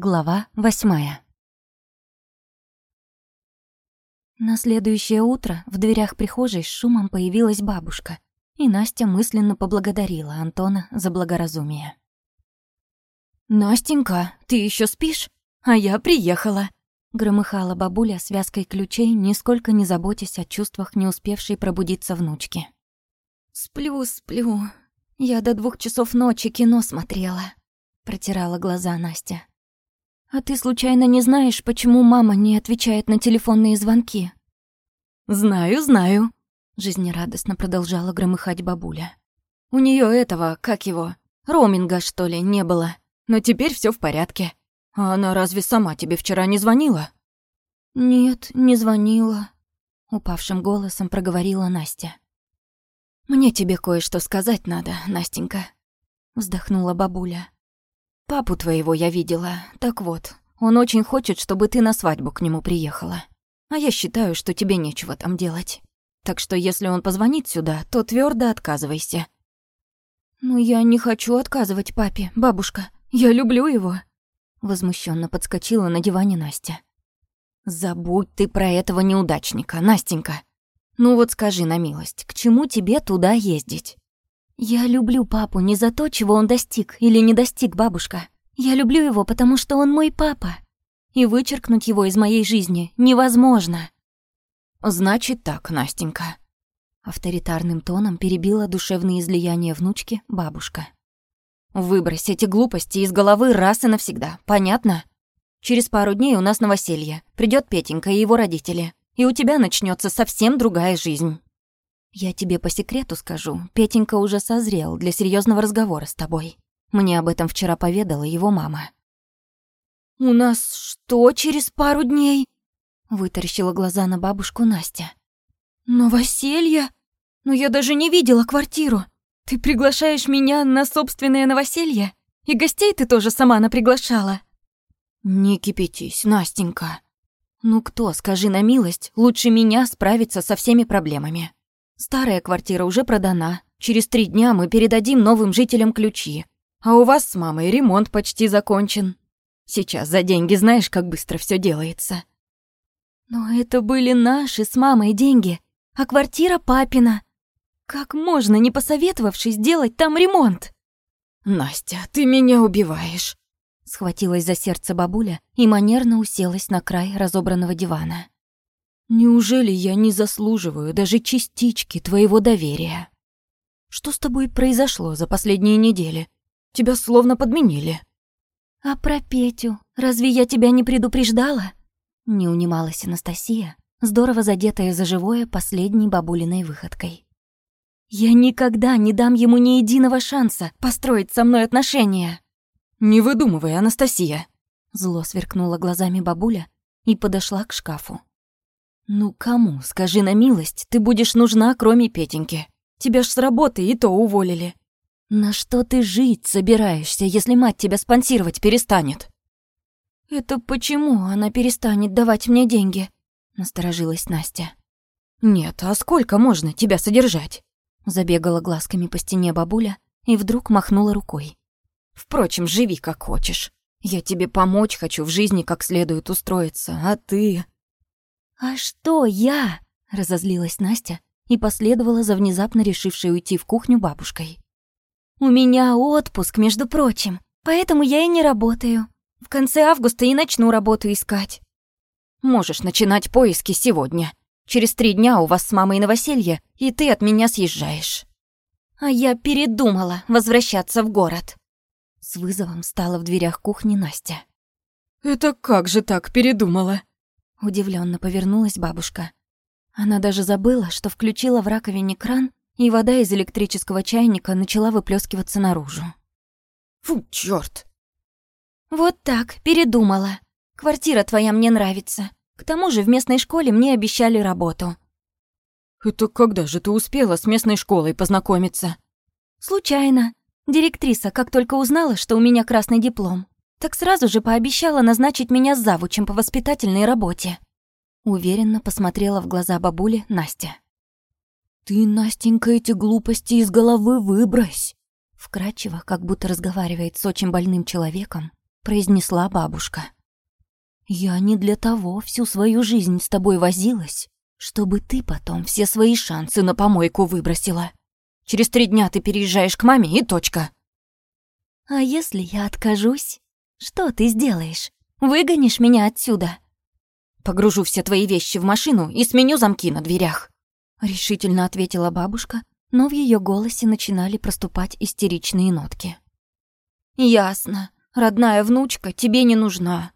Глава восьмая На следующее утро в дверях прихожей с шумом появилась бабушка, и Настя мысленно поблагодарила Антона за благоразумие. «Настенька, ты еще спишь? А я приехала!» Громыхала бабуля связкой ключей, нисколько не заботясь о чувствах не успевшей пробудиться внучки. «Сплю, сплю. Я до двух часов ночи кино смотрела», — протирала глаза Настя. «А ты случайно не знаешь, почему мама не отвечает на телефонные звонки?» «Знаю, знаю», — жизнерадостно продолжала громыхать бабуля. «У нее этого, как его, роуминга, что ли, не было. Но теперь все в порядке. А она разве сама тебе вчера не звонила?» «Нет, не звонила», — упавшим голосом проговорила Настя. «Мне тебе кое-что сказать надо, Настенька», — вздохнула бабуля. Папу твоего я видела. Так вот, он очень хочет, чтобы ты на свадьбу к нему приехала. А я считаю, что тебе нечего там делать. Так что если он позвонит сюда, то твердо отказывайся. Ну я не хочу отказывать папе, бабушка. Я люблю его. Возмущенно подскочила на диване Настя. Забудь ты про этого неудачника, Настенька. Ну вот скажи на милость, к чему тебе туда ездить? «Я люблю папу не за то, чего он достиг или не достиг бабушка. Я люблю его, потому что он мой папа. И вычеркнуть его из моей жизни невозможно». «Значит так, Настенька». Авторитарным тоном перебила душевные излияния внучки бабушка. «Выбрось эти глупости из головы раз и навсегда, понятно? Через пару дней у нас новоселье. Придет Петенька и его родители, и у тебя начнется совсем другая жизнь». Я тебе по секрету скажу, Петенька уже созрел для серьезного разговора с тобой. Мне об этом вчера поведала его мама. «У нас что через пару дней?» Вытаращила глаза на бабушку Настя. «Новоселье? Но я даже не видела квартиру. Ты приглашаешь меня на собственное новоселье? И гостей ты тоже сама наприглашала?» «Не кипятись, Настенька. Ну кто, скажи на милость, лучше меня справится со всеми проблемами?» Старая квартира уже продана. Через три дня мы передадим новым жителям ключи. А у вас с мамой ремонт почти закончен. Сейчас за деньги знаешь, как быстро все делается. Но это были наши с мамой деньги, а квартира папина. Как можно, не посоветовавшись, делать там ремонт? Настя, ты меня убиваешь. Схватилась за сердце бабуля и манерно уселась на край разобранного дивана. Неужели я не заслуживаю даже частички твоего доверия? Что с тобой произошло за последние недели? Тебя словно подменили. А про Петю разве я тебя не предупреждала? Не унималась Анастасия, здорово задетая за живое последней бабулиной выходкой. Я никогда не дам ему ни единого шанса построить со мной отношения. Не выдумывай, Анастасия. Зло сверкнула глазами бабуля и подошла к шкафу. «Ну кому, скажи на милость, ты будешь нужна, кроме Петеньки? Тебя ж с работы и то уволили. На что ты жить собираешься, если мать тебя спонсировать перестанет?» «Это почему она перестанет давать мне деньги?» — насторожилась Настя. «Нет, а сколько можно тебя содержать?» Забегала глазками по стене бабуля и вдруг махнула рукой. «Впрочем, живи как хочешь. Я тебе помочь хочу в жизни как следует устроиться, а ты...» «А что я?» — разозлилась Настя и последовала за внезапно решившей уйти в кухню бабушкой. «У меня отпуск, между прочим, поэтому я и не работаю. В конце августа и начну работу искать». «Можешь начинать поиски сегодня. Через три дня у вас с мамой новоселье, и ты от меня съезжаешь». «А я передумала возвращаться в город». С вызовом стала в дверях кухни Настя. «Это как же так передумала?» Удивленно повернулась бабушка. Она даже забыла, что включила в раковине кран, и вода из электрического чайника начала выплескиваться наружу. «Фу, чёрт!» «Вот так, передумала. Квартира твоя мне нравится. К тому же в местной школе мне обещали работу». «Это когда же ты успела с местной школой познакомиться?» «Случайно. Директриса, как только узнала, что у меня красный диплом, так сразу же пообещала назначить меня завучем по воспитательной работе. Уверенно посмотрела в глаза бабули Настя. «Ты, Настенька, эти глупости из головы выбрось!» Вкратчиво, как будто разговаривает с очень больным человеком, произнесла бабушка. «Я не для того всю свою жизнь с тобой возилась, чтобы ты потом все свои шансы на помойку выбросила. Через три дня ты переезжаешь к маме и точка». «А если я откажусь? Что ты сделаешь? Выгонишь меня отсюда?» «Погружу все твои вещи в машину и сменю замки на дверях», — решительно ответила бабушка, но в ее голосе начинали проступать истеричные нотки. «Ясно. Родная внучка тебе не нужна».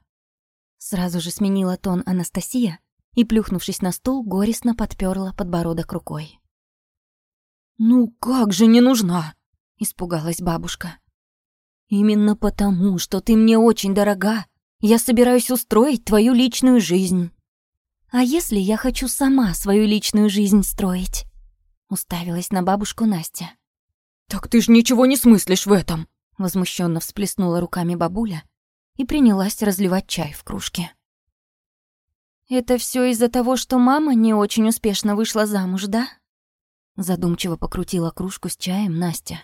Сразу же сменила тон Анастасия и, плюхнувшись на стул, горестно подперла подбородок рукой. «Ну как же не нужна?» — испугалась бабушка. «Именно потому, что ты мне очень дорога, я собираюсь устроить твою личную жизнь». «А если я хочу сама свою личную жизнь строить?» Уставилась на бабушку Настя. «Так ты ж ничего не смыслишь в этом!» Возмущенно всплеснула руками бабуля и принялась разливать чай в кружке. «Это все из-за того, что мама не очень успешно вышла замуж, да?» Задумчиво покрутила кружку с чаем Настя.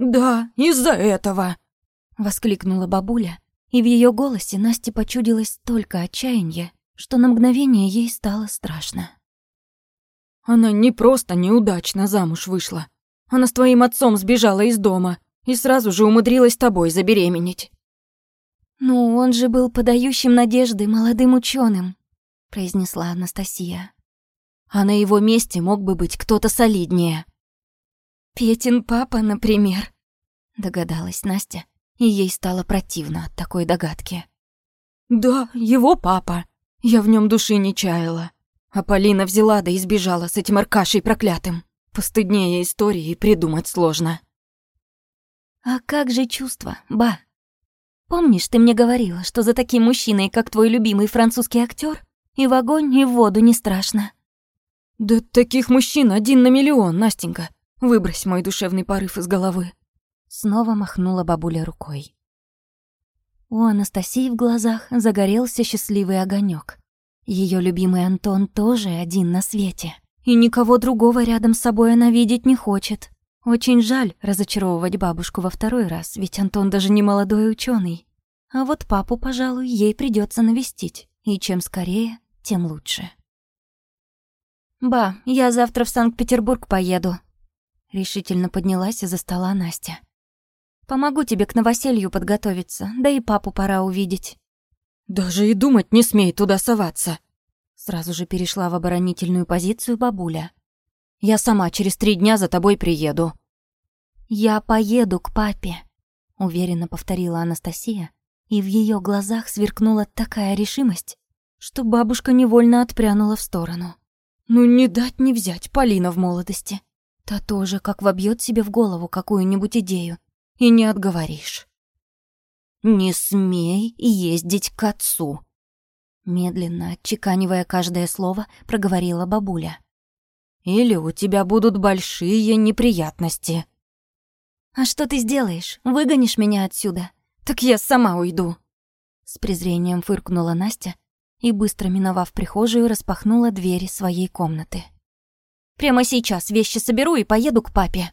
«Да, из-за этого!» Воскликнула бабуля, и в ее голосе Насте почудилось столько отчаяния, что на мгновение ей стало страшно. Она не просто неудачно замуж вышла. Она с твоим отцом сбежала из дома и сразу же умудрилась тобой забеременеть. «Ну, он же был подающим надежды молодым ученым, произнесла Анастасия. «А на его месте мог бы быть кто-то солиднее». «Петин папа, например», — догадалась Настя, и ей стало противно от такой догадки. «Да, его папа. Я в нем души не чаяла. А Полина взяла да и сбежала с этим Аркашей проклятым. Постыднее истории придумать сложно. А как же чувства, ба? Помнишь, ты мне говорила, что за таким мужчиной, как твой любимый французский актер, и в огонь, и в воду не страшно? Да таких мужчин один на миллион, Настенька. Выбрось мой душевный порыв из головы. Снова махнула бабуля рукой. У Анастасии в глазах загорелся счастливый огонек. Ее любимый Антон тоже один на свете. И никого другого рядом с собой она видеть не хочет. Очень жаль разочаровывать бабушку во второй раз, ведь Антон даже не молодой ученый. А вот папу, пожалуй, ей придется навестить. И чем скорее, тем лучше. «Ба, я завтра в Санкт-Петербург поеду», — решительно поднялась из-за стола Настя. «Помогу тебе к новоселью подготовиться, да и папу пора увидеть». «Даже и думать не смей туда соваться!» Сразу же перешла в оборонительную позицию бабуля. «Я сама через три дня за тобой приеду». «Я поеду к папе», — уверенно повторила Анастасия, и в ее глазах сверкнула такая решимость, что бабушка невольно отпрянула в сторону. «Ну не дать не взять Полина в молодости. Та тоже как вобьет себе в голову какую-нибудь идею, и не отговоришь». «Не смей ездить к отцу!» Медленно, отчеканивая каждое слово, проговорила бабуля. «Или у тебя будут большие неприятности». «А что ты сделаешь? Выгонишь меня отсюда? Так я сама уйду!» С презрением фыркнула Настя и, быстро миновав прихожую, распахнула двери своей комнаты. «Прямо сейчас вещи соберу и поеду к папе!»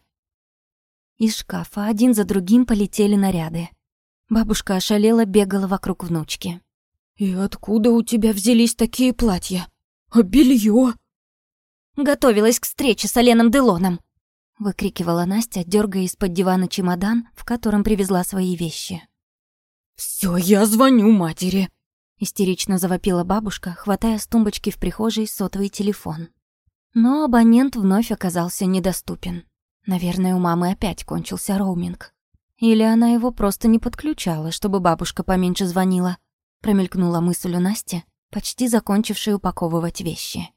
Из шкафа один за другим полетели наряды. Бабушка ошалела, бегала вокруг внучки. «И откуда у тебя взялись такие платья? А белье? «Готовилась к встрече с Оленом Делоном», — выкрикивала Настя, дергая из-под дивана чемодан, в котором привезла свои вещи. «Всё, я звоню матери», — истерично завопила бабушка, хватая с тумбочки в прихожей сотовый телефон. Но абонент вновь оказался недоступен. Наверное, у мамы опять кончился роуминг. Или она его просто не подключала, чтобы бабушка поменьше звонила. Промелькнула мысль у Насти, почти закончившей упаковывать вещи.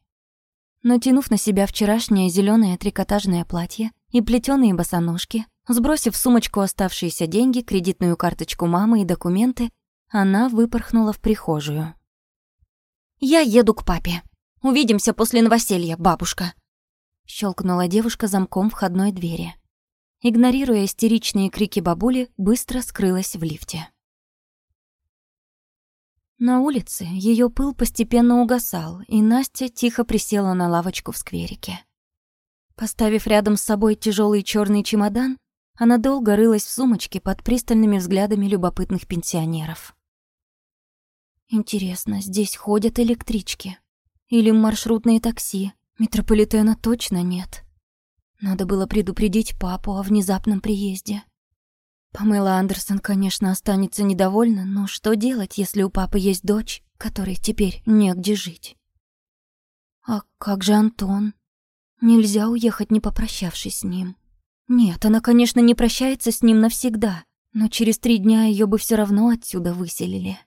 Натянув на себя вчерашнее зеленое трикотажное платье и плетеные босоножки, сбросив в сумочку оставшиеся деньги, кредитную карточку мамы и документы, она выпорхнула в прихожую. «Я еду к папе. Увидимся после новоселья, бабушка», — щелкнула девушка замком входной двери игнорируя истеричные крики бабули, быстро скрылась в лифте. На улице ее пыл постепенно угасал, и Настя тихо присела на лавочку в скверике. Поставив рядом с собой тяжелый черный чемодан, она долго рылась в сумочке под пристальными взглядами любопытных пенсионеров. Интересно, здесь ходят электрички? Или маршрутные такси? Метрополитена точно нет. Надо было предупредить папу о внезапном приезде. Памела Андерсон, конечно, останется недовольна, но что делать, если у папы есть дочь, которой теперь негде жить? А как же Антон? Нельзя уехать, не попрощавшись с ним. Нет, она, конечно, не прощается с ним навсегда, но через три дня ее бы все равно отсюда выселили.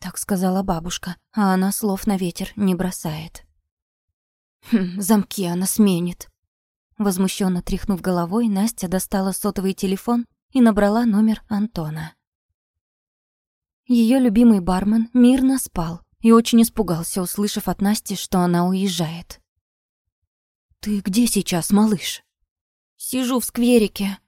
Так сказала бабушка, а она слов на ветер не бросает. Хм, замки она сменит. Возмущенно тряхнув головой, Настя достала сотовый телефон и набрала номер Антона. Ее любимый бармен мирно спал и очень испугался, услышав от Насти, что она уезжает. «Ты где сейчас, малыш?» «Сижу в скверике».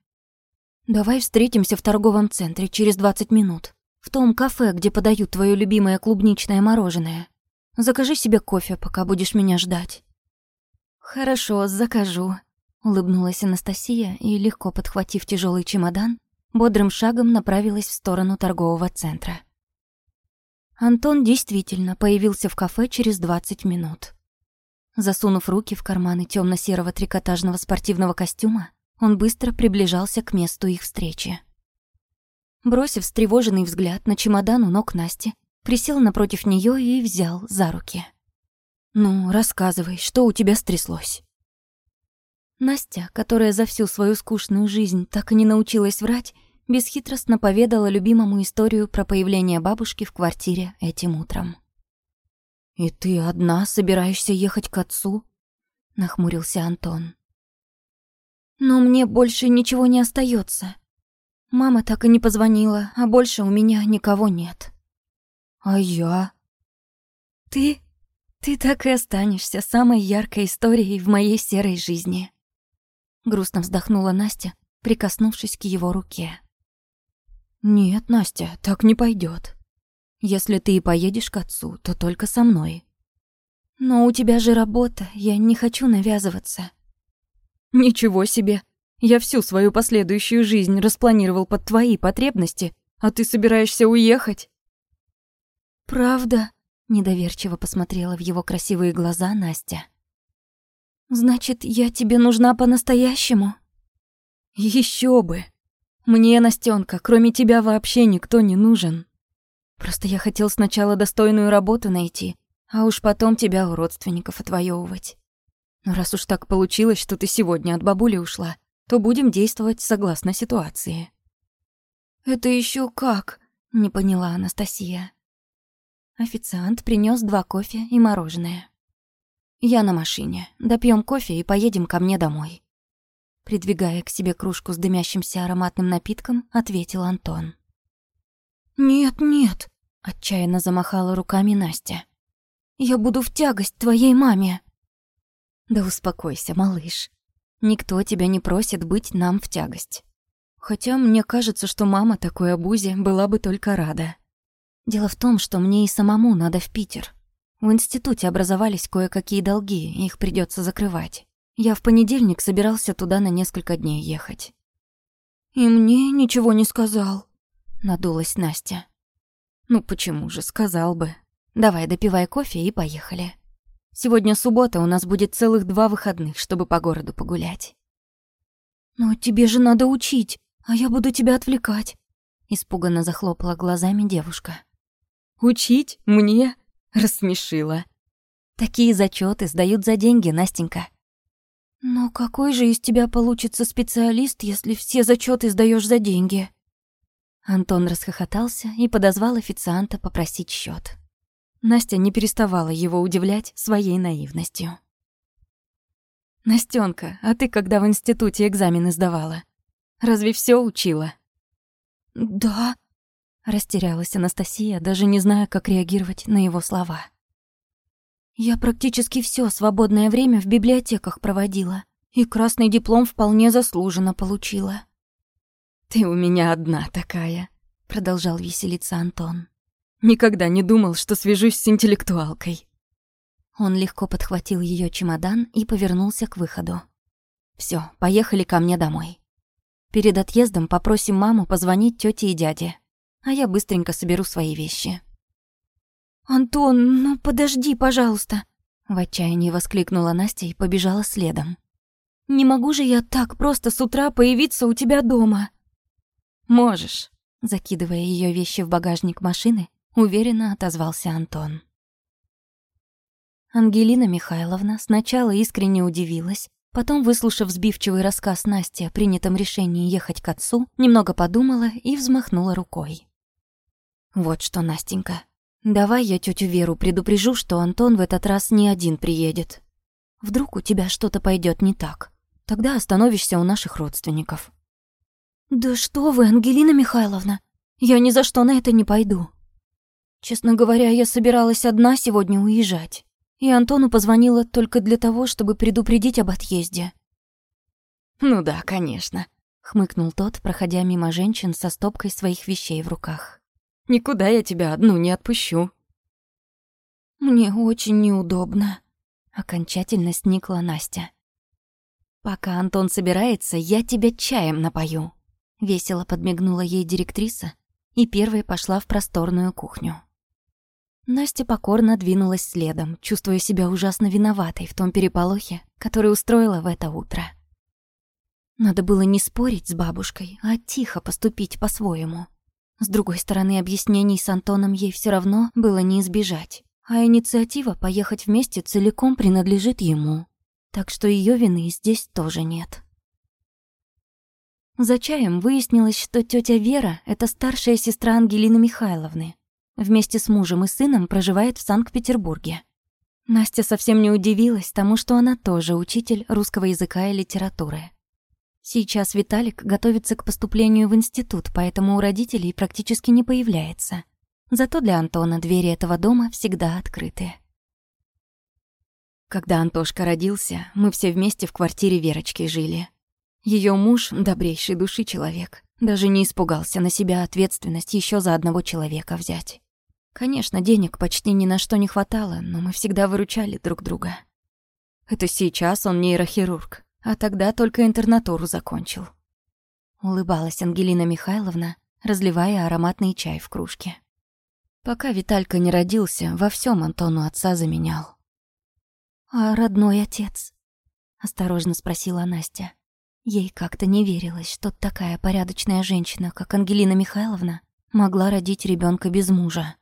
«Давай встретимся в торговом центре через 20 минут. В том кафе, где подают твое любимое клубничное мороженое. Закажи себе кофе, пока будешь меня ждать». «Хорошо, закажу», — улыбнулась Анастасия и, легко подхватив тяжелый чемодан, бодрым шагом направилась в сторону торгового центра. Антон действительно появился в кафе через 20 минут. Засунув руки в карманы темно серого трикотажного спортивного костюма, он быстро приближался к месту их встречи. Бросив встревоженный взгляд на чемодан у ног Насти, присел напротив нее и взял за руки. «Ну, рассказывай, что у тебя стряслось?» Настя, которая за всю свою скучную жизнь так и не научилась врать, бесхитростно поведала любимому историю про появление бабушки в квартире этим утром. «И ты одна собираешься ехать к отцу?» — нахмурился Антон. «Но мне больше ничего не остается. Мама так и не позвонила, а больше у меня никого нет». «А я?» «Ты? Ты так и останешься самой яркой историей в моей серой жизни». Грустно вздохнула Настя, прикоснувшись к его руке. «Нет, Настя, так не пойдет. Если ты и поедешь к отцу, то только со мной. Но у тебя же работа, я не хочу навязываться. Ничего себе. Я всю свою последующую жизнь распланировал под твои потребности, а ты собираешься уехать? Правда? Недоверчиво посмотрела в его красивые глаза Настя. Значит, я тебе нужна по-настоящему? Еще бы. Мне, Настенка, кроме тебя вообще никто не нужен. Просто я хотел сначала достойную работу найти, а уж потом тебя у родственников отвоевывать. Но раз уж так получилось, что ты сегодня от бабули ушла, то будем действовать согласно ситуации. Это еще как? Не поняла Анастасия. Официант принес два кофе и мороженое. Я на машине. Допьем кофе и поедем ко мне домой. Придвигая к себе кружку с дымящимся ароматным напитком, ответил Антон. «Нет, нет», — отчаянно замахала руками Настя. «Я буду в тягость твоей маме». «Да успокойся, малыш. Никто тебя не просит быть нам в тягость. Хотя мне кажется, что мама такой обузе была бы только рада. Дело в том, что мне и самому надо в Питер. В институте образовались кое-какие долги, их придется закрывать. Я в понедельник собирался туда на несколько дней ехать». «И мне ничего не сказал», надулась Настя. Ну почему же, сказал бы. Давай, допивай кофе и поехали. Сегодня суббота, у нас будет целых два выходных, чтобы по городу погулять. Но тебе же надо учить, а я буду тебя отвлекать. Испуганно захлопала глазами девушка. Учить? Мне? Рассмешила. Такие зачеты сдают за деньги, Настенька. Но какой же из тебя получится специалист, если все зачеты сдаешь за деньги? Антон расхохотался и подозвал официанта попросить счет. Настя не переставала его удивлять своей наивностью. «Настёнка, а ты когда в институте экзамены сдавала? Разве все учила?» «Да», — растерялась Анастасия, даже не зная, как реагировать на его слова. «Я практически все свободное время в библиотеках проводила, и красный диплом вполне заслуженно получила». «Ты у меня одна такая», — продолжал веселиться Антон. «Никогда не думал, что свяжусь с интеллектуалкой». Он легко подхватил ее чемодан и повернулся к выходу. Все, поехали ко мне домой». Перед отъездом попросим маму позвонить тете и дяде, а я быстренько соберу свои вещи». «Антон, ну подожди, пожалуйста!» В отчаянии воскликнула Настя и побежала следом. «Не могу же я так просто с утра появиться у тебя дома!» «Можешь», — закидывая ее вещи в багажник машины, уверенно отозвался Антон. Ангелина Михайловна сначала искренне удивилась, потом, выслушав сбивчивый рассказ Насти о принятом решении ехать к отцу, немного подумала и взмахнула рукой. «Вот что, Настенька, давай я тетю Веру предупрежу, что Антон в этот раз не один приедет. Вдруг у тебя что-то пойдет не так, тогда остановишься у наших родственников». «Да что вы, Ангелина Михайловна, я ни за что на это не пойду. Честно говоря, я собиралась одна сегодня уезжать и Антону позвонила только для того, чтобы предупредить об отъезде. «Ну да, конечно», — хмыкнул тот, проходя мимо женщин со стопкой своих вещей в руках. «Никуда я тебя одну не отпущу». «Мне очень неудобно», — окончательно сникла Настя. «Пока Антон собирается, я тебя чаем напою», — весело подмигнула ей директриса и первой пошла в просторную кухню. Настя покорно двинулась следом, чувствуя себя ужасно виноватой в том переполохе, который устроила в это утро. Надо было не спорить с бабушкой, а тихо поступить по-своему. С другой стороны, объяснений с Антоном ей все равно было не избежать, а инициатива поехать вместе целиком принадлежит ему. Так что ее вины здесь тоже нет. За чаем выяснилось, что тетя Вера — это старшая сестра Ангелины Михайловны, Вместе с мужем и сыном проживает в Санкт-Петербурге. Настя совсем не удивилась тому, что она тоже учитель русского языка и литературы. Сейчас Виталик готовится к поступлению в институт, поэтому у родителей практически не появляется. Зато для Антона двери этого дома всегда открыты. Когда Антошка родился, мы все вместе в квартире Верочки жили. Ее муж — добрейший души человек. Даже не испугался на себя ответственность еще за одного человека взять. Конечно, денег почти ни на что не хватало, но мы всегда выручали друг друга. Это сейчас он нейрохирург, а тогда только интернатуру закончил. Улыбалась Ангелина Михайловна, разливая ароматный чай в кружке. Пока Виталька не родился, во всем Антону отца заменял. «А родной отец?» — осторожно спросила Настя. Ей как-то не верилось, что такая порядочная женщина, как Ангелина Михайловна, могла родить ребенка без мужа.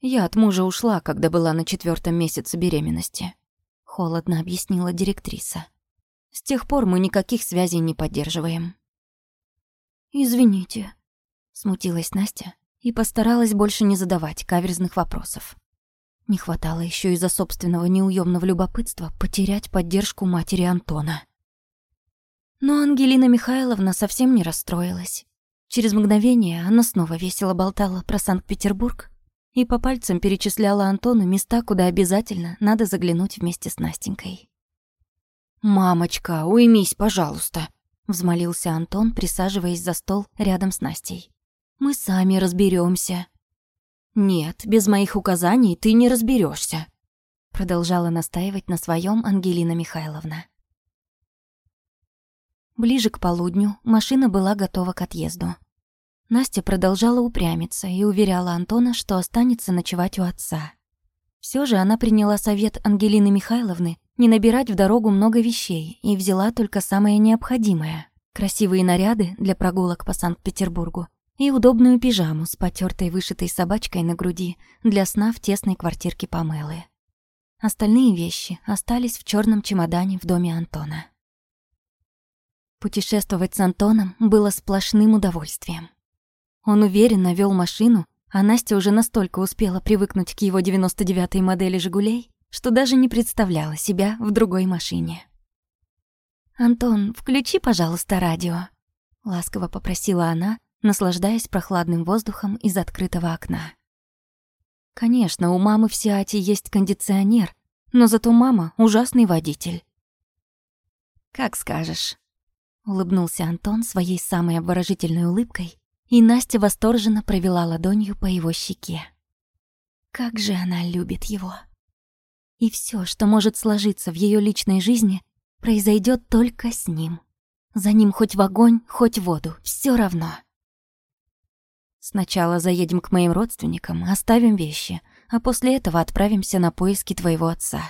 Я от мужа ушла, когда была на четвертом месяце беременности. Холодно объяснила директриса. С тех пор мы никаких связей не поддерживаем. «Извините», — смутилась Настя и постаралась больше не задавать каверзных вопросов. Не хватало еще из-за собственного неуемного любопытства потерять поддержку матери Антона. Но Ангелина Михайловна совсем не расстроилась. Через мгновение она снова весело болтала про Санкт-Петербург и по пальцам перечисляла Антону места, куда обязательно надо заглянуть вместе с Настенькой. «Мамочка, уймись, пожалуйста», — взмолился Антон, присаживаясь за стол рядом с Настей. «Мы сами разберемся. «Нет, без моих указаний ты не разберешься, продолжала настаивать на своем Ангелина Михайловна. Ближе к полудню машина была готова к отъезду. Настя продолжала упрямиться и уверяла Антона, что останется ночевать у отца. Все же она приняла совет Ангелины Михайловны не набирать в дорогу много вещей и взяла только самое необходимое — красивые наряды для прогулок по Санкт-Петербургу и удобную пижаму с потертой вышитой собачкой на груди для сна в тесной квартирке Памелы. Остальные вещи остались в черном чемодане в доме Антона. Путешествовать с Антоном было сплошным удовольствием. Он уверенно вел машину, а Настя уже настолько успела привыкнуть к его 99-й модели «Жигулей», что даже не представляла себя в другой машине. «Антон, включи, пожалуйста, радио», — ласково попросила она, наслаждаясь прохладным воздухом из открытого окна. Конечно, у мамы в Сиате есть кондиционер, но зато мама — ужасный водитель. «Как скажешь», улыбнулся Антон своей самой обворожительной улыбкой, и Настя восторженно провела ладонью по его щеке. Как же она любит его. И все, что может сложиться в ее личной жизни, произойдет только с ним. За ним хоть в огонь, хоть в воду, все равно. Сначала заедем к моим родственникам, оставим вещи, а после этого отправимся на поиски твоего отца.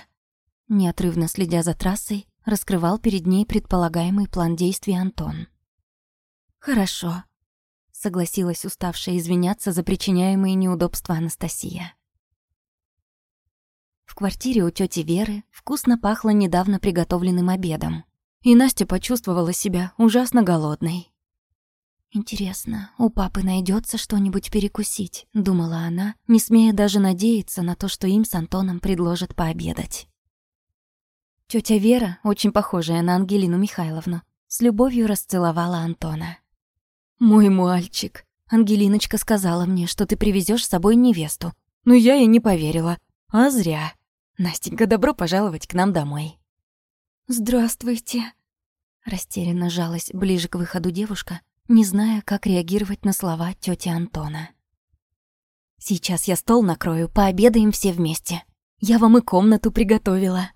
Неотрывно следя за трассой, раскрывал перед ней предполагаемый план действий Антон. «Хорошо», — согласилась уставшая извиняться за причиняемые неудобства Анастасия. В квартире у тети Веры вкусно пахло недавно приготовленным обедом, и Настя почувствовала себя ужасно голодной. «Интересно, у папы найдется что-нибудь перекусить?» — думала она, не смея даже надеяться на то, что им с Антоном предложат пообедать. Тётя Вера, очень похожая на Ангелину Михайловну, с любовью расцеловала Антона. «Мой мальчик, Ангелиночка сказала мне, что ты привезёшь с собой невесту, но я ей не поверила, а зря. Настенька, добро пожаловать к нам домой». «Здравствуйте», — растерянно жалась ближе к выходу девушка, не зная, как реагировать на слова тети Антона. «Сейчас я стол накрою, пообедаем все вместе. Я вам и комнату приготовила».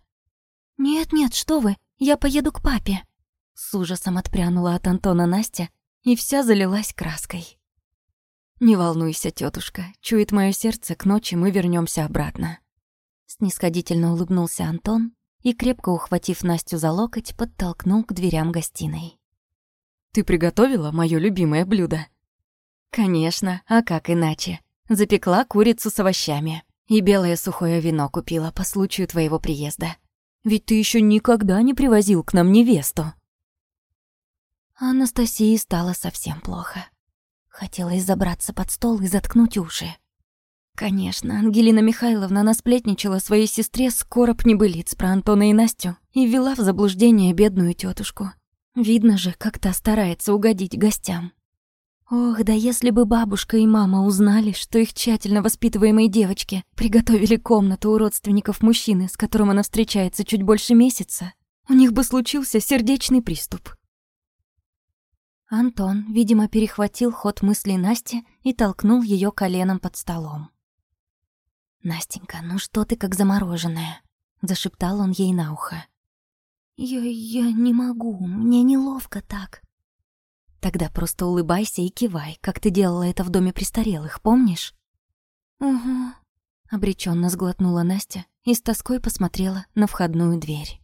«Нет-нет, что вы, я поеду к папе». С ужасом отпрянула от Антона Настя и вся залилась краской. «Не волнуйся, тетушка, чует мое сердце, к ночи мы вернемся обратно». Снисходительно улыбнулся Антон и, крепко ухватив Настю за локоть, подтолкнул к дверям гостиной. Ты приготовила моё любимое блюдо? Конечно, а как иначе? Запекла курицу с овощами и белое сухое вино купила по случаю твоего приезда. Ведь ты ещё никогда не привозил к нам невесту. Анастасии стало совсем плохо. Хотелось забраться под стол и заткнуть уши. Конечно, Ангелина Михайловна насплетничала своей сестре скоро б небылиц про Антона и Настю и ввела в заблуждение бедную тетушку. Видно же, как та старается угодить гостям. Ох, да если бы бабушка и мама узнали, что их тщательно воспитываемой девочке приготовили комнату у родственников мужчины, с которым она встречается чуть больше месяца, у них бы случился сердечный приступ. Антон, видимо, перехватил ход мыслей Насти и толкнул ее коленом под столом. «Настенька, ну что ты как замороженная?» — зашептал он ей на ухо. «Я... я не могу, мне неловко так». «Тогда просто улыбайся и кивай, как ты делала это в доме престарелых, помнишь?» «Угу», — обреченно сглотнула Настя и с тоской посмотрела на входную дверь.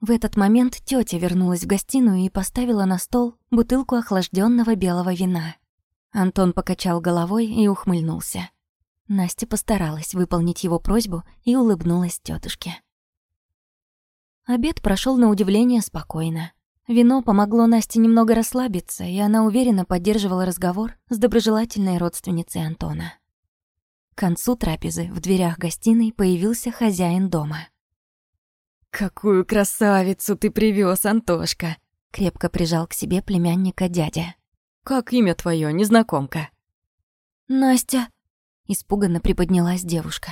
В этот момент тетя вернулась в гостиную и поставила на стол бутылку охлажденного белого вина. Антон покачал головой и ухмыльнулся. Настя постаралась выполнить его просьбу и улыбнулась тетушке. Обед прошел на удивление спокойно. Вино помогло Насте немного расслабиться, и она уверенно поддерживала разговор с доброжелательной родственницей Антона. К концу трапезы в дверях гостиной появился хозяин дома. «Какую красавицу ты привез, Антошка!» Крепко прижал к себе племянника дядя. «Как имя твое, незнакомка?» «Настя», — испуганно приподнялась девушка.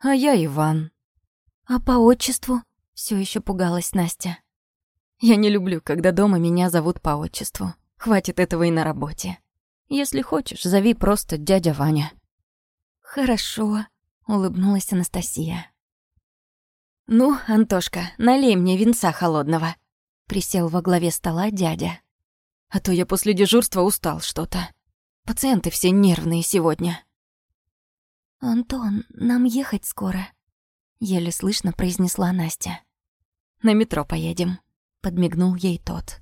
«А я Иван». «А по отчеству?» Все еще пугалась Настя. Я не люблю, когда дома меня зовут по отчеству. Хватит этого и на работе. Если хочешь, зови просто дядя Ваня. Хорошо, улыбнулась Анастасия. Ну, Антошка, налей мне винца холодного. Присел во главе стола дядя. А то я после дежурства устал что-то. Пациенты все нервные сегодня. Антон, нам ехать скоро, еле слышно произнесла Настя. На метро поедем», — подмигнул ей тот.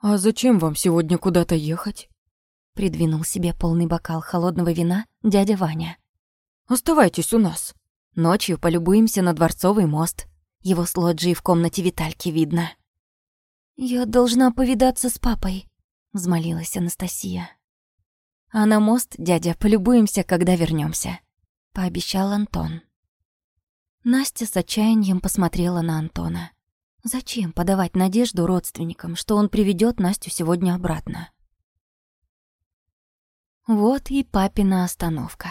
«А зачем вам сегодня куда-то ехать?» Придвинул себе полный бокал холодного вина дядя Ваня. «Оставайтесь у нас. Ночью полюбуемся на Дворцовый мост. Его с лоджией в комнате Витальки видно». «Я должна повидаться с папой», — взмолилась Анастасия. «А на мост, дядя, полюбуемся, когда вернемся, пообещал Антон. Настя с отчаянием посмотрела на Антона. Зачем подавать надежду родственникам, что он приведет Настю сегодня обратно? Вот и папина остановка.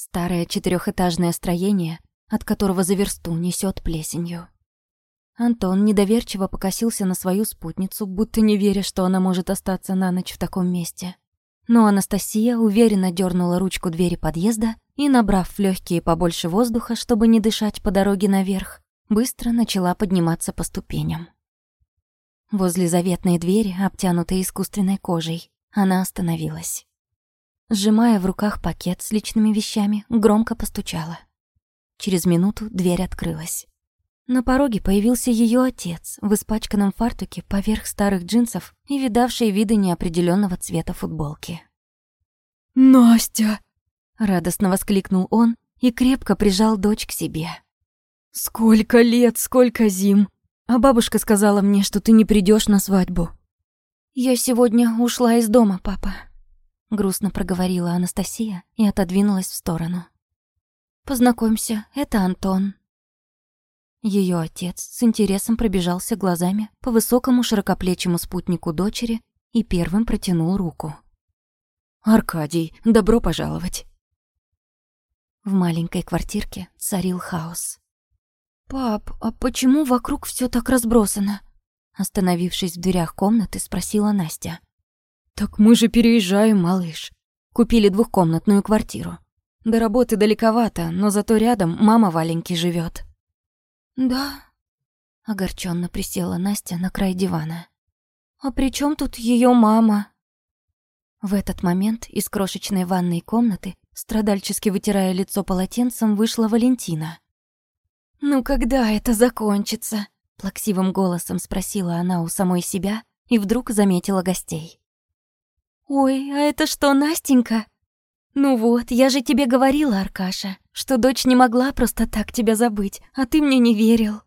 Старое четырехэтажное строение, от которого за версту несет плесенью. Антон недоверчиво покосился на свою спутницу, будто не веря, что она может остаться на ночь в таком месте. Но Анастасия уверенно дернула ручку двери подъезда и, набрав в легкие побольше воздуха, чтобы не дышать по дороге наверх, быстро начала подниматься по ступеням. Возле заветной двери, обтянутой искусственной кожей, она остановилась. Сжимая в руках пакет с личными вещами, громко постучала. Через минуту дверь открылась. На пороге появился ее отец в испачканном фартуке поверх старых джинсов и видавшей виды неопределенного цвета футболки. «Настя!» — радостно воскликнул он и крепко прижал дочь к себе. «Сколько лет, сколько зим! А бабушка сказала мне, что ты не придешь на свадьбу». «Я сегодня ушла из дома, папа», — грустно проговорила Анастасия и отодвинулась в сторону. «Познакомься, это Антон». Ее отец с интересом пробежался глазами по высокому широкоплечему спутнику дочери и первым протянул руку. «Аркадий, добро пожаловать!» В маленькой квартирке царил хаос. «Пап, а почему вокруг все так разбросано?» Остановившись в дверях комнаты, спросила Настя. «Так мы же переезжаем, малыш. Купили двухкомнатную квартиру. До работы далековато, но зато рядом мама Валеньки живет. «Да?» Огорченно присела Настя на край дивана. «А при чем тут ее мама?» В этот момент из крошечной ванной комнаты, страдальчески вытирая лицо полотенцем, вышла Валентина. «Ну когда это закончится?» Плаксивым голосом спросила она у самой себя и вдруг заметила гостей. «Ой, а это что, Настенька?» «Ну вот, я же тебе говорила, Аркаша, что дочь не могла просто так тебя забыть, а ты мне не верил».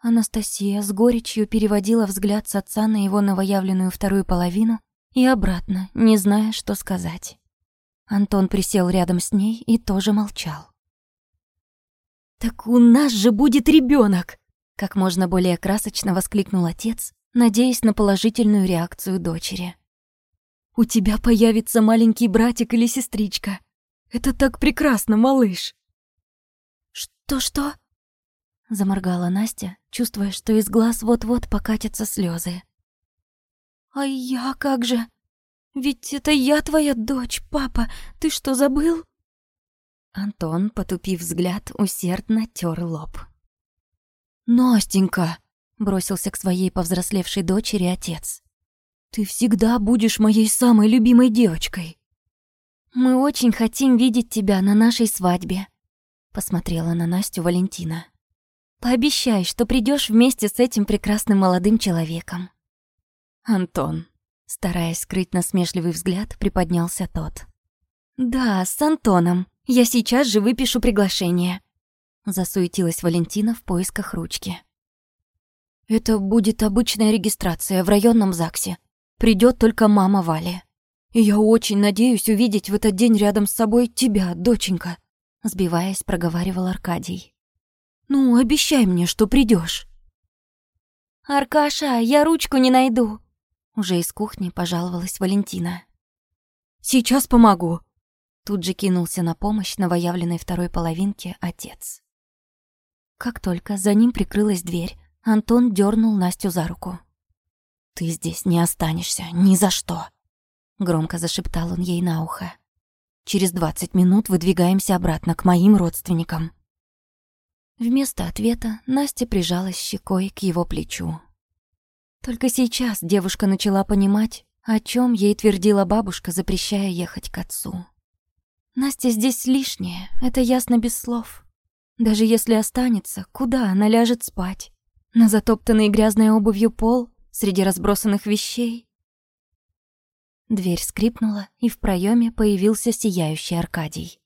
Анастасия с горечью переводила взгляд с отца на его новоявленную вторую половину и обратно, не зная, что сказать. Антон присел рядом с ней и тоже молчал. «Так у нас же будет ребенок! Как можно более красочно воскликнул отец, надеясь на положительную реакцию дочери. «У тебя появится маленький братик или сестричка. Это так прекрасно, малыш!» «Что-что?» Заморгала Настя, чувствуя, что из глаз вот-вот покатятся слезы. «А я как же? Ведь это я твоя дочь, папа. Ты что, забыл?» Антон, потупив взгляд, усердно тер лоб. «Настенька!» — бросился к своей повзрослевшей дочери отец. «Ты всегда будешь моей самой любимой девочкой!» «Мы очень хотим видеть тебя на нашей свадьбе», — посмотрела на Настю Валентина. «Пообещай, что придешь вместе с этим прекрасным молодым человеком». «Антон», — стараясь скрыть насмешливый взгляд, приподнялся тот. «Да, с Антоном», я сейчас же выпишу приглашение. Засуетилась Валентина в поисках ручки. Это будет обычная регистрация в районном ЗАГСе. Придет только мама Вали. И я очень надеюсь увидеть в этот день рядом с собой тебя, доченька. Сбиваясь, проговаривал Аркадий. Ну, обещай мне, что придешь. Аркаша, я ручку не найду. Уже из кухни пожаловалась Валентина. Сейчас помогу. Тут же кинулся на помощь новоявленной второй половинке отец. Как только за ним прикрылась дверь, Антон дернул Настю за руку. «Ты здесь не останешься, ни за что!» Громко зашептал он ей на ухо. «Через двадцать минут выдвигаемся обратно к моим родственникам». Вместо ответа Настя прижалась щекой к его плечу. Только сейчас девушка начала понимать, о чем ей твердила бабушка, запрещая ехать к отцу. Настя здесь лишняя, это ясно без слов. Даже если останется, куда она ляжет спать? На затоптанный грязной обувью пол, среди разбросанных вещей? Дверь скрипнула, и в проеме появился сияющий Аркадий.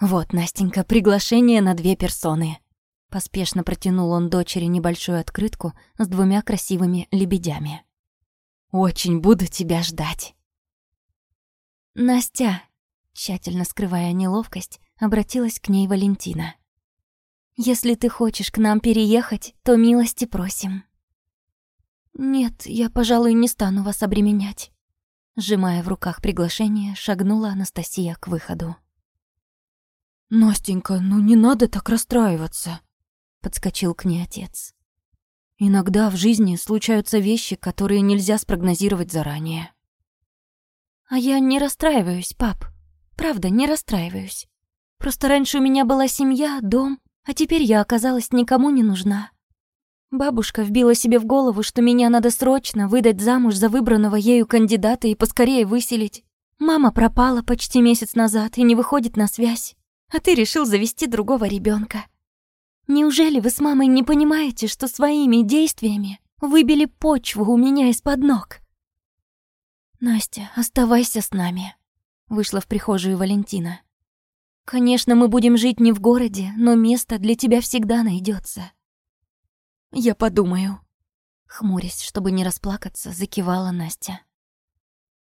«Вот, Настенька, приглашение на две персоны». Поспешно протянул он дочери небольшую открытку с двумя красивыми лебедями. «Очень буду тебя ждать». «Настя, Тщательно скрывая неловкость, обратилась к ней Валентина. «Если ты хочешь к нам переехать, то милости просим». «Нет, я, пожалуй, не стану вас обременять». Сжимая в руках приглашение, шагнула Анастасия к выходу. «Настенька, ну не надо так расстраиваться», — подскочил к ней отец. «Иногда в жизни случаются вещи, которые нельзя спрогнозировать заранее». «А я не расстраиваюсь, пап», Правда, не расстраиваюсь. Просто раньше у меня была семья, дом, а теперь я оказалась никому не нужна. Бабушка вбила себе в голову, что меня надо срочно выдать замуж за выбранного ею кандидата и поскорее выселить. Мама пропала почти месяц назад и не выходит на связь, а ты решил завести другого ребенка. Неужели вы с мамой не понимаете, что своими действиями выбили почву у меня из-под ног? Настя, оставайся с нами, вышла в прихожую Валентина. Конечно, мы будем жить не в городе, но место для тебя всегда найдется. Я подумаю. Хмурясь, чтобы не расплакаться, закивала Настя.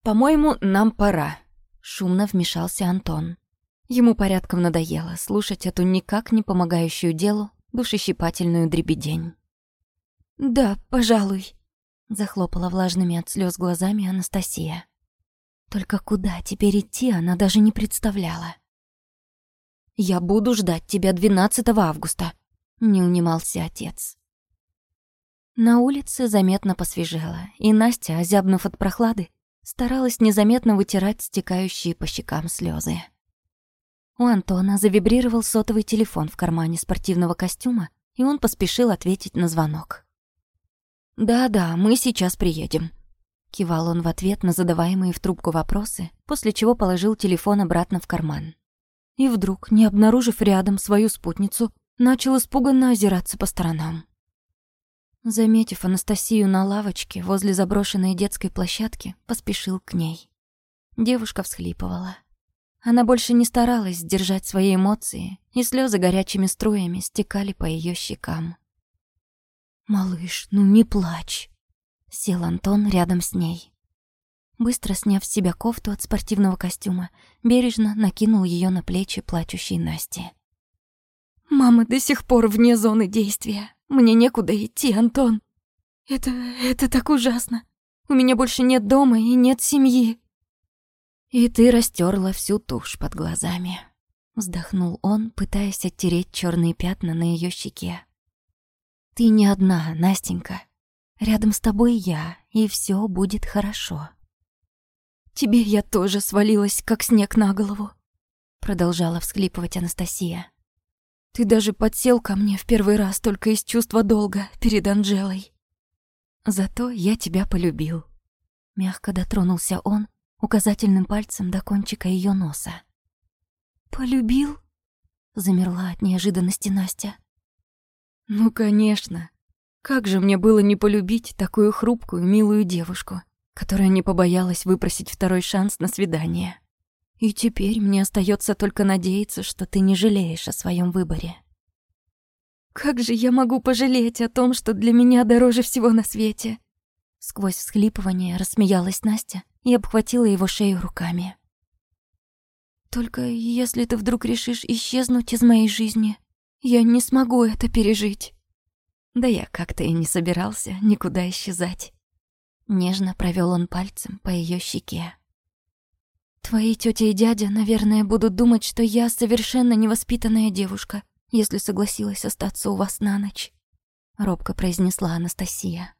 «По-моему, нам пора», — шумно вмешался Антон. Ему порядком надоело слушать эту никак не помогающую делу душещипательную дребедень. «Да, пожалуй», — захлопала влажными от слез глазами Анастасия. Только куда теперь идти она даже не представляла. «Я буду ждать тебя 12 августа», — не унимался отец. На улице заметно посвежело, и Настя, озябнув от прохлады, старалась незаметно вытирать стекающие по щекам слезы. У Антона завибрировал сотовый телефон в кармане спортивного костюма, и он поспешил ответить на звонок. «Да-да, мы сейчас приедем», — кивал он в ответ на задаваемые в трубку вопросы, после чего положил телефон обратно в карман. И вдруг, не обнаружив рядом свою спутницу, начал испуганно озираться по сторонам. Заметив Анастасию на лавочке возле заброшенной детской площадки, поспешил к ней. Девушка всхлипывала. Она больше не старалась сдержать свои эмоции, и слезы горячими струями стекали по ее щекам. «Малыш, ну не плачь!» Сел Антон рядом с ней. Быстро сняв с себя кофту от спортивного костюма, бережно накинул ее на плечи плачущей Насти. «Мама до сих пор вне зоны действия. Мне некуда идти, Антон. Это... это так ужасно. У меня больше нет дома и нет семьи. И ты растерла всю тушь под глазами. Вздохнул он, пытаясь оттереть черные пятна на ее щеке. Ты не одна, Настенька. Рядом с тобой я, и все будет хорошо. Тебе я тоже свалилась, как снег на голову. Продолжала всхлипывать Анастасия. Ты даже подсел ко мне в первый раз только из чувства долга перед Анжелой. Зато я тебя полюбил. Мягко дотронулся он указательным пальцем до кончика ее носа. Полюбил? Замерла от неожиданности Настя. Ну, конечно. Как же мне было не полюбить такую хрупкую, милую девушку, которая не побоялась выпросить второй шанс на свидание. И теперь мне остается только надеяться, что ты не жалеешь о своем выборе. Как же я могу пожалеть о том, что для меня дороже всего на свете? Сквозь всхлипывание рассмеялась Настя и обхватила его шею руками. Только если ты вдруг решишь исчезнуть из моей жизни, я не смогу это пережить. Да я как-то и не собирался никуда исчезать. Нежно провел он пальцем по ее щеке. Твои тетя и дядя, наверное, будут думать, что я совершенно невоспитанная девушка, если согласилась остаться у вас на ночь», — робко произнесла Анастасия.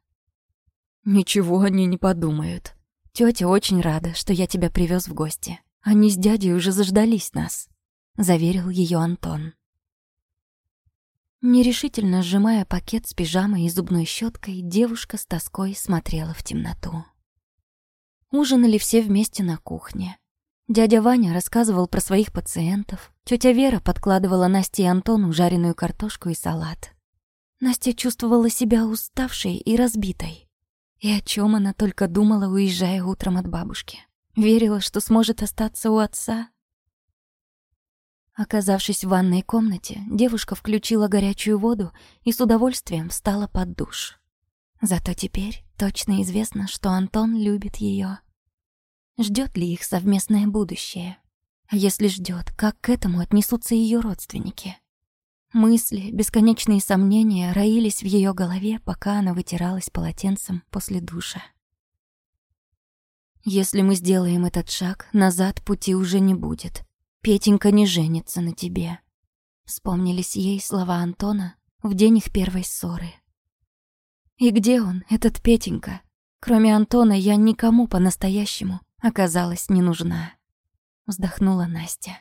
«Ничего они не подумают. Тетя очень рада, что я тебя привез в гости. Они с дядей уже заждались нас», — заверил ее Антон. Нерешительно сжимая пакет с пижамой и зубной щеткой, девушка с тоской смотрела в темноту. Ужинали все вместе на кухне. Дядя Ваня рассказывал про своих пациентов. Тетя Вера подкладывала Насте и Антону жареную картошку и салат. Настя чувствовала себя уставшей и разбитой. И о чем она только думала, уезжая утром от бабушки. Верила, что сможет остаться у отца. Оказавшись в ванной комнате, девушка включила горячую воду и с удовольствием встала под душ. Зато теперь точно известно, что Антон любит ее. Ждет ли их совместное будущее? А если ждет, как к этому отнесутся ее родственники? Мысли, бесконечные сомнения роились в ее голове, пока она вытиралась полотенцем после душа. Если мы сделаем этот шаг, назад пути уже не будет. Петенька не женится на тебе. Вспомнились ей слова Антона в день их первой ссоры. И где он, этот Петенька? Кроме Антона я никому по-настоящему оказалась не нужна. Вздохнула Настя.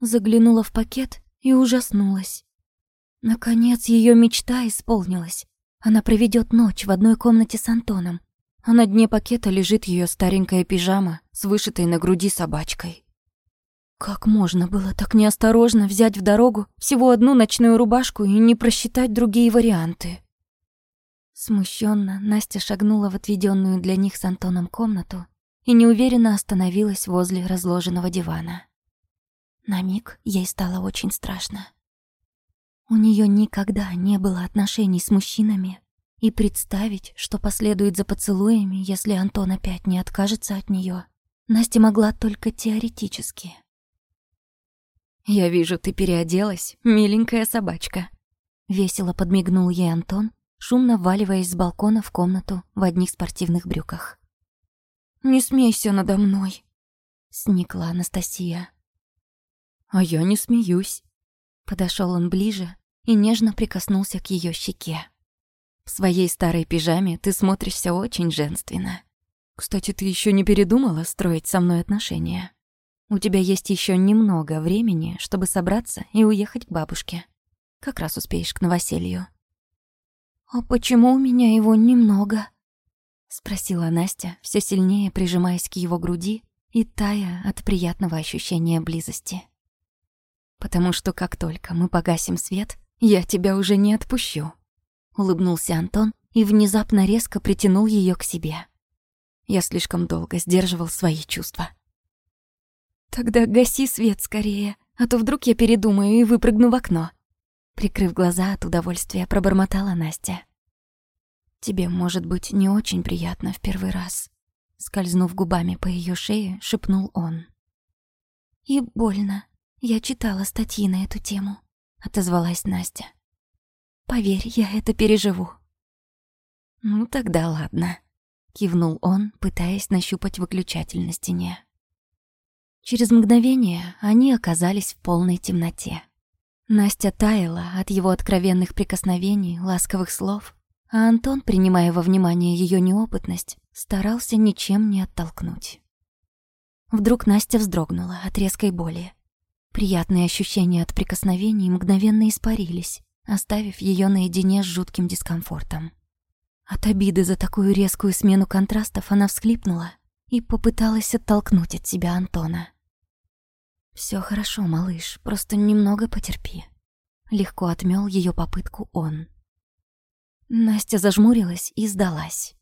Заглянула в пакет и ужаснулась. Наконец ее мечта исполнилась. Она проведет ночь в одной комнате с Антоном, а на дне пакета лежит ее старенькая пижама с вышитой на груди собачкой. Как можно было так неосторожно взять в дорогу всего одну ночную рубашку и не просчитать другие варианты? Смущенно Настя шагнула в отведенную для них с Антоном комнату и неуверенно остановилась возле разложенного дивана. На миг ей стало очень страшно. У нее никогда не было отношений с мужчинами, и представить, что последует за поцелуями, если Антон опять не откажется от нее, Настя могла только теоретически. «Я вижу, ты переоделась, миленькая собачка», — весело подмигнул ей Антон, шумно вваливаясь с балкона в комнату в одних спортивных брюках. «Не смейся надо мной», — сникла Анастасия. «А я не смеюсь». Подошел он ближе и нежно прикоснулся к ее щеке. В своей старой пижаме ты смотришься очень женственно. Кстати, ты еще не передумала строить со мной отношения? У тебя есть еще немного времени, чтобы собраться и уехать к бабушке. Как раз успеешь к новоселью. «А почему у меня его немного?» — спросила Настя, все сильнее прижимаясь к его груди и тая от приятного ощущения близости. «Потому что как только мы погасим свет, я тебя уже не отпущу», улыбнулся Антон и внезапно резко притянул ее к себе. Я слишком долго сдерживал свои чувства. Тогда гаси свет скорее, а то вдруг я передумаю и выпрыгну в окно. Прикрыв глаза от удовольствия, пробормотала Настя. Тебе, может быть, не очень приятно в первый раз. Скользнув губами по ее шее, шепнул он. И больно. Я читала статьи на эту тему, отозвалась Настя. Поверь, я это переживу». «Ну тогда ладно», — кивнул он, пытаясь нащупать выключатель на стене. Через мгновение они оказались в полной темноте. Настя таяла от его откровенных прикосновений, ласковых слов, а Антон, принимая во внимание ее неопытность, старался ничем не оттолкнуть. Вдруг Настя вздрогнула от резкой боли. Приятные ощущения от прикосновений мгновенно испарились, оставив ее наедине с жутким дискомфортом. От обиды за такую резкую смену контрастов она всхлипнула и попыталась оттолкнуть от себя Антона. Все хорошо, малыш, просто немного потерпи», — легко отмёл ее попытку он. Настя зажмурилась и сдалась.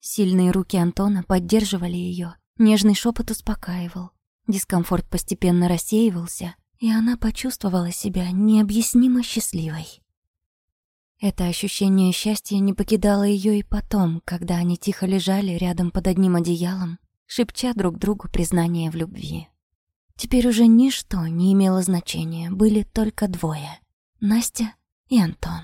Сильные руки Антона поддерживали ее, нежный шепот успокаивал. Дискомфорт постепенно рассеивался, и она почувствовала себя необъяснимо счастливой. Это ощущение счастья не покидало ее и потом, когда они тихо лежали рядом под одним одеялом, шепча друг другу признание в любви. Теперь уже ничто не имело значения, были только двое — Настя и Антон.